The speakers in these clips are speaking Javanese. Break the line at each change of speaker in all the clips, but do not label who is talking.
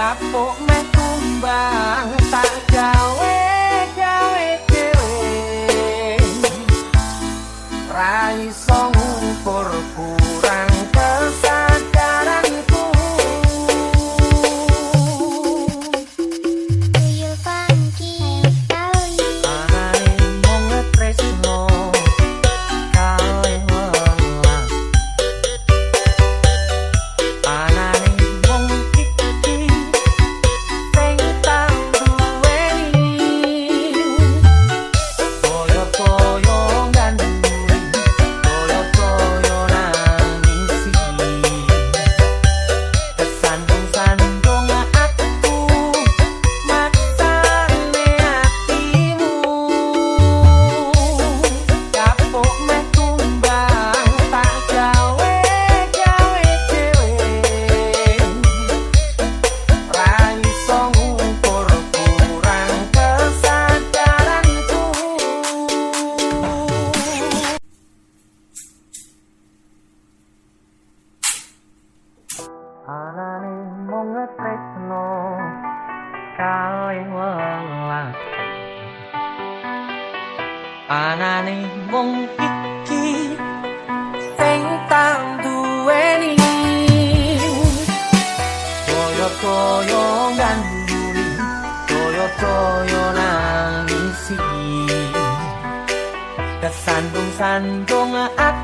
kapok meh kumbang tak ane mung tresno kalih welas anane mung iki sing tak duweni. Koyo koyo nganduri koyo koyo nangisi. Kesandung sandung ati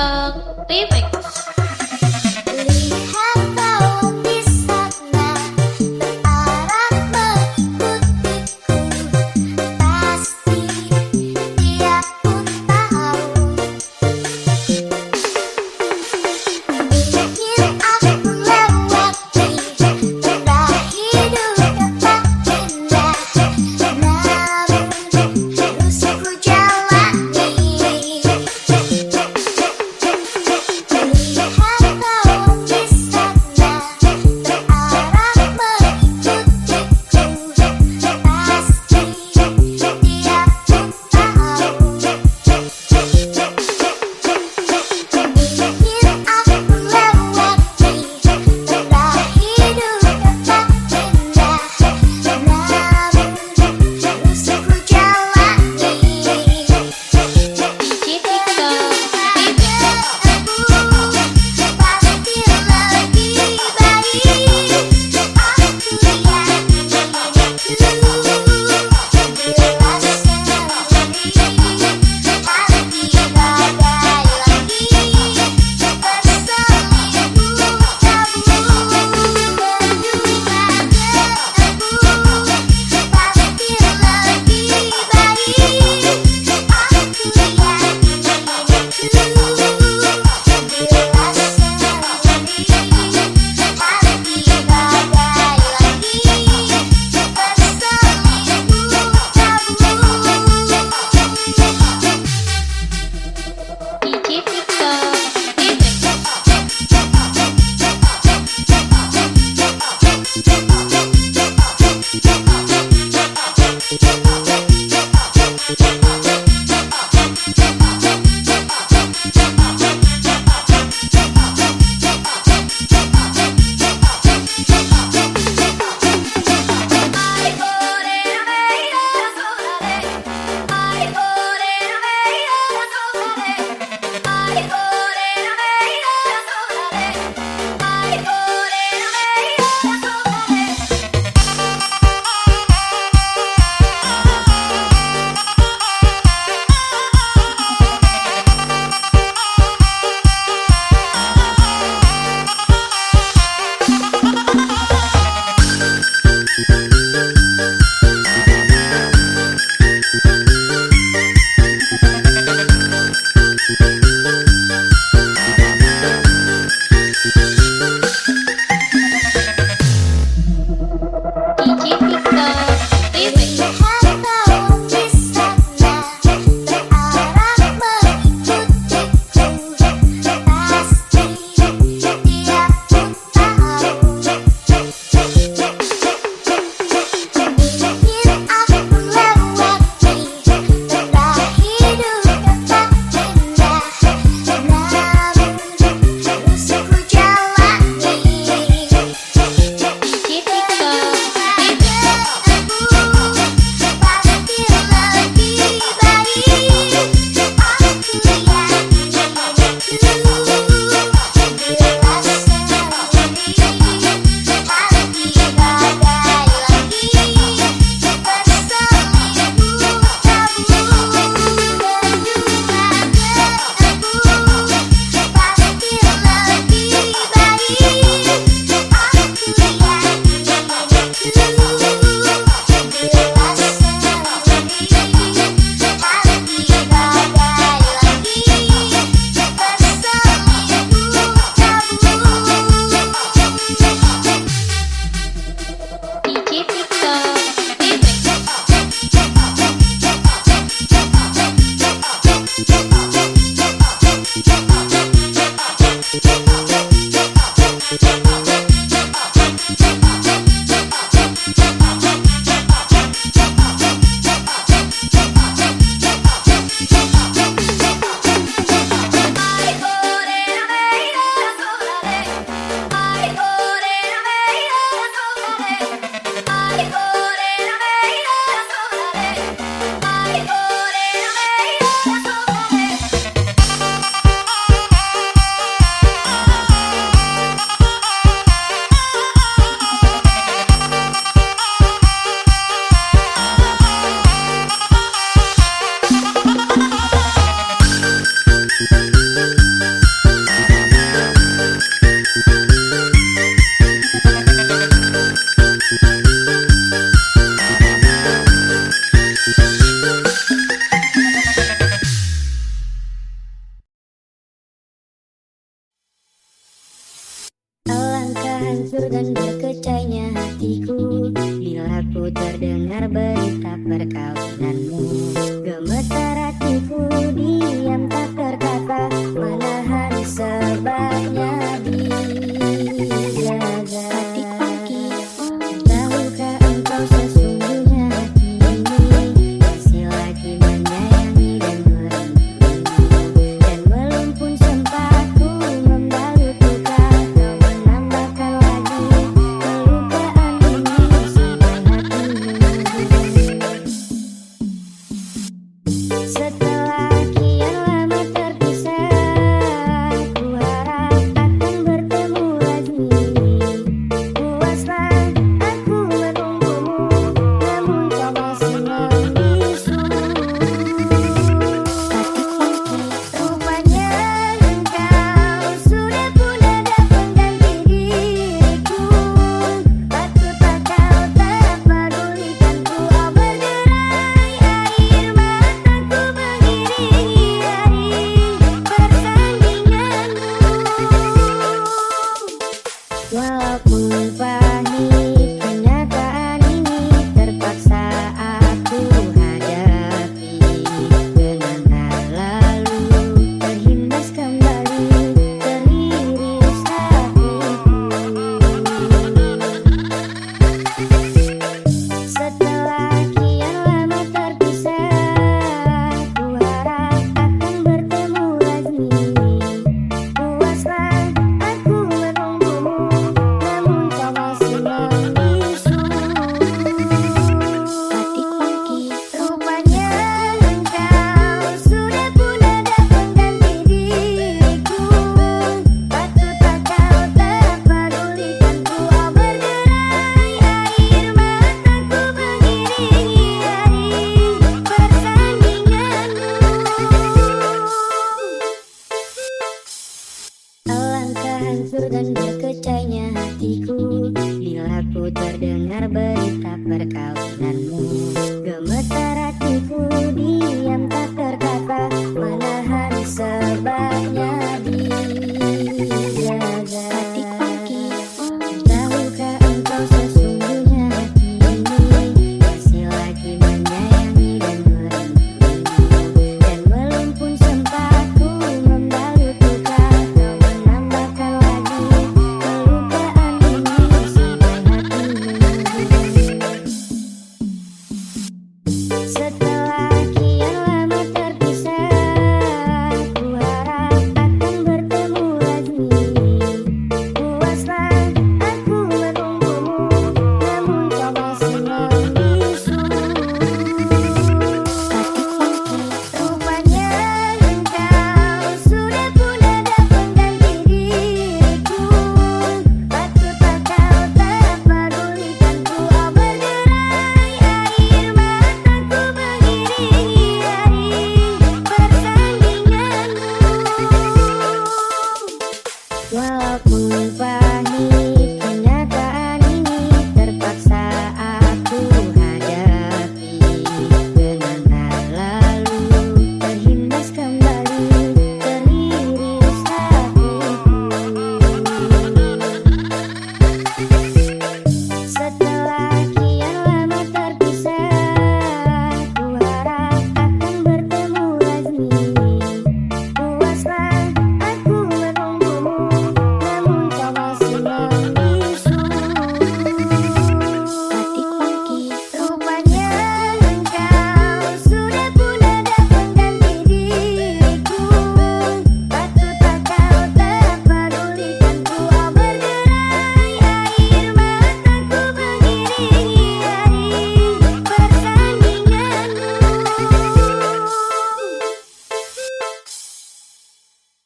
uh, like.